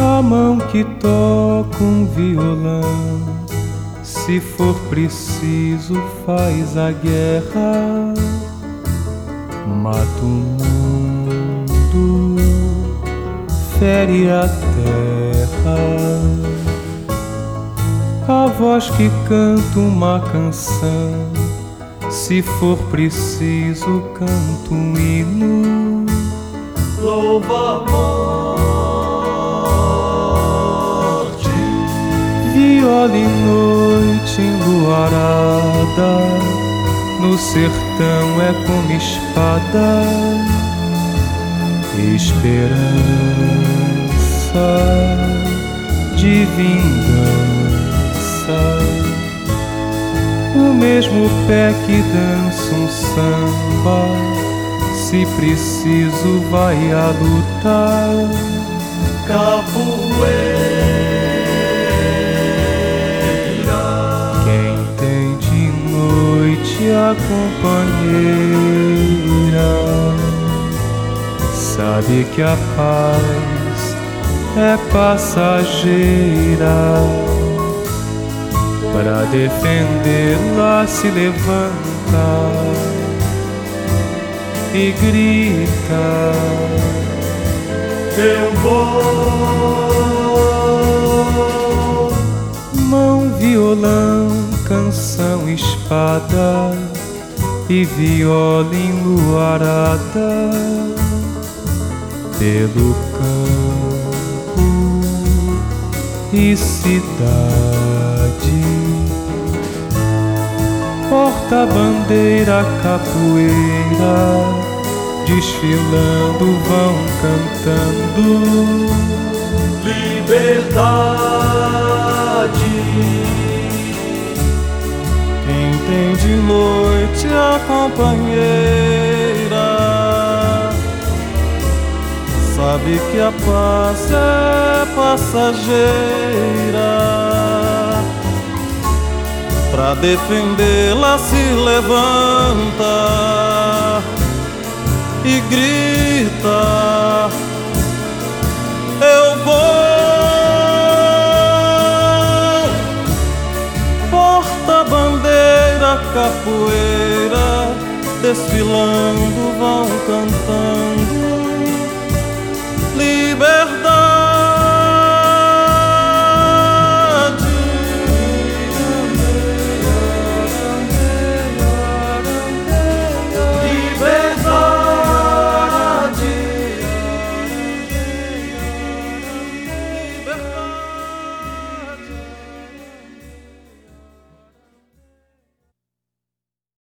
A mão que toca um violão, se for preciso, faz a guerra, mata o mundo, fere a terra. A voz que canta uma canção, se for preciso, canto um hino. Louva a morte, Viola em noite enluarada, no sertão é como espada, esperança de vingança. O mesmo pé que dança um samba, se preciso vai a lutar. capoeira. Companheira sabe que a paz é passageira. Para defendê-la se levanta e grita. Eu vou, Mão, violão, canção, espada e viola enluarada pelo campo e cidade. Porta-bandeira, capoeira, desfilando vão cantando. liberdade. A companheira sabe que a paz é passageira. Pra defendê-la se levanta e grita: desfilando vão cantando.